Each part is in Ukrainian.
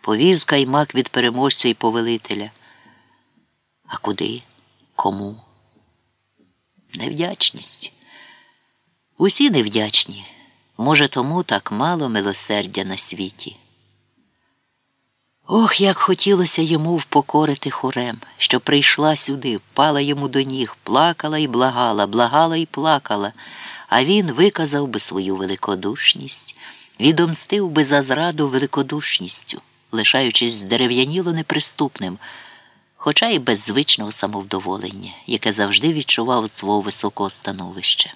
Повіз каймак від переможця і повелителя. А куди? Кому? Невдячність. Усі невдячні. Може, тому так мало милосердя на світі. Ох, як хотілося йому впокорити хорем, що прийшла сюди, впала йому до ніг, плакала і благала, благала і плакала, а він виказав би свою великодушність, відомстив би за зраду великодушністю, лишаючись здерев'яніло неприступним, хоча й без звичного самовдоволення, яке завжди відчував від свого високого становища.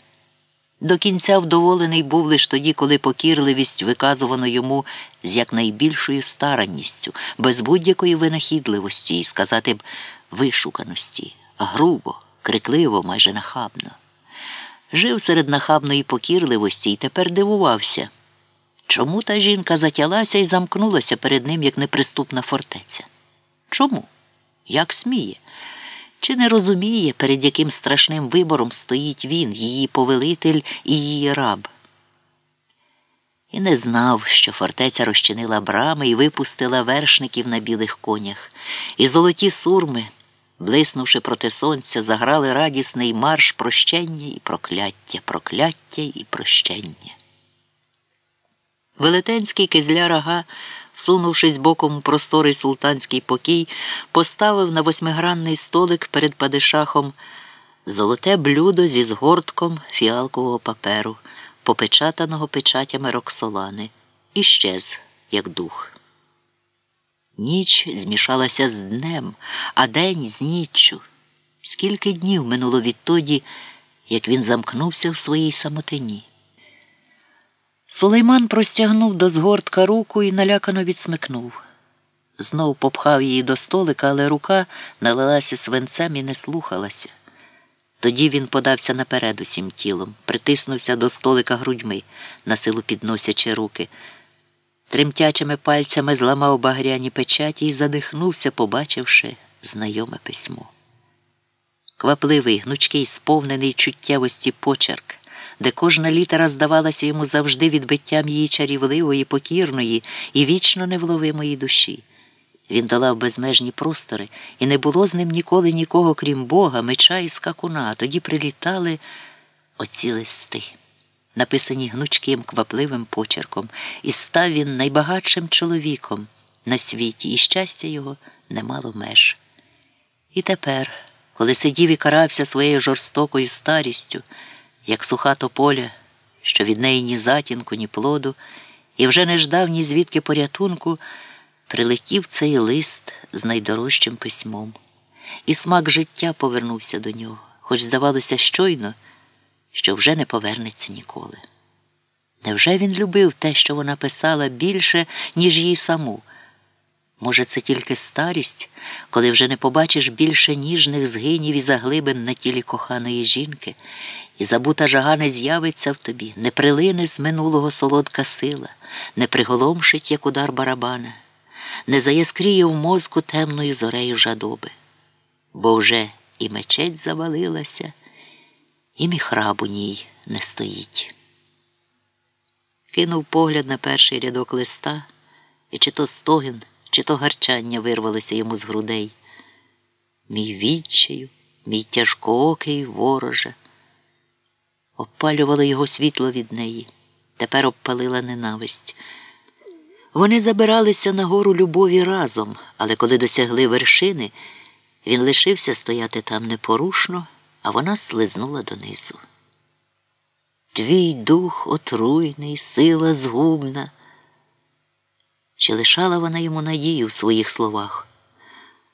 До кінця вдоволений був лише тоді, коли покірливість виказувано йому з якнайбільшою старанністю, без будь-якої винахідливості і сказати б вишуканості, грубо, крикливо, майже нахабно. Жив серед нахабної покірливості і тепер дивувався, чому та жінка затялася і замкнулася перед ним як неприступна фортеця? Чому? Як сміє? Чи не розуміє, перед яким страшним вибором стоїть він, її повелитель і її раб? І не знав, що фортеця розчинила брами і випустила вершників на білих конях, і золоті сурми, блиснувши проти сонця, заграли радісний марш прощення і прокляття, прокляття і прощення. Велетенський кизля рага всунувшись боком у просторий султанський покій, поставив на восьмигранний столик перед падишахом золоте блюдо зі згортком фіалкового паперу, попечатаного печатями роксолани, і щез, як дух. Ніч змішалася з днем, а день з ніччю. Скільки днів минуло відтоді, як він замкнувся в своїй самотині. Сулейман простягнув до згортка руку і налякано відсмикнув. Знов попхав її до столика, але рука налилася свинцем і не слухалася. Тоді він подався наперед усім тілом, притиснувся до столика грудьми, насилу підносячи руки. Тремтячими пальцями зламав багряні печаті і задихнувся, побачивши знайоме письмо. Квапливий, гнучкий, сповнений чуттєвості почерк де кожна літера здавалася йому завжди відбиттям її чарівливої, покірної і вічно невловимої душі. Він долав безмежні простори, і не було з ним ніколи нікого, крім Бога, меча і скакуна, тоді прилітали оці листи, написані гнучким, квапливим почерком, і став він найбагатшим чоловіком на світі, і щастя його не мало меж. І тепер, коли сидів і карався своєю жорстокою старістю, як суха тополя, що від неї ні затінку, ні плоду, і вже не ждав ні звідки порятунку, прилетів цей лист з найдорожчим письмом, і смак життя повернувся до нього, хоч здавалося щойно, що вже не повернеться ніколи. Невже він любив те, що вона писала більше, ніж їй саму? Може, це тільки старість, коли вже не побачиш більше ніжних згинів і заглибин на тілі коханої жінки, і забута жага не з'явиться в тобі, не прилине з минулого солодка сила, не приголомшить, як удар барабана, не заяскріє в мозку темною зорею жадоби, бо вже і мечеть завалилася, і міхраб у ній не стоїть. Кинув погляд на перший рядок листа, і чи то стогін, чи то гарчання вирвалося йому з грудей. Мій відчаю, мій тяжкоокий вороже обпалювало його світло від неї, тепер обпалила ненависть. Вони забиралися на гору любові разом, але коли досягли вершини, він лишився стояти там непорушно, а вона слизнула донизу. Твій дух отруйний, сила згубна. Чи лишала вона йому надію в своїх словах?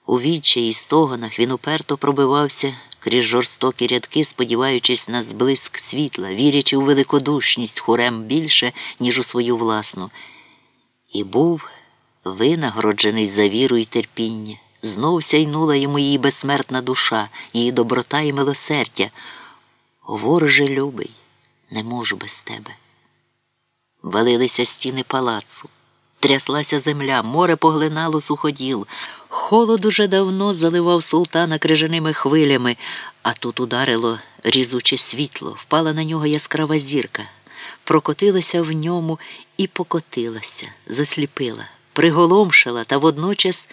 У відчаї і стогонах він уперто пробивався крізь жорстокі рядки, сподіваючись на зблиск світла, вірячи у великодушність хорем більше, ніж у свою власну, і був винагороджений за віру і терпіння. Знов сяйнула йому її безсмертна душа, її доброта і милосердя. Вороже любий, не можу без тебе. Валилися стіни палацу, тряслася земля, море поглинало суходіл. Холод уже давно заливав султана крижаними хвилями, а тут ударило різуче світло, впала на нього яскрава зірка, прокотилася в ньому і покотилася, засліпила. приголомшила та водночас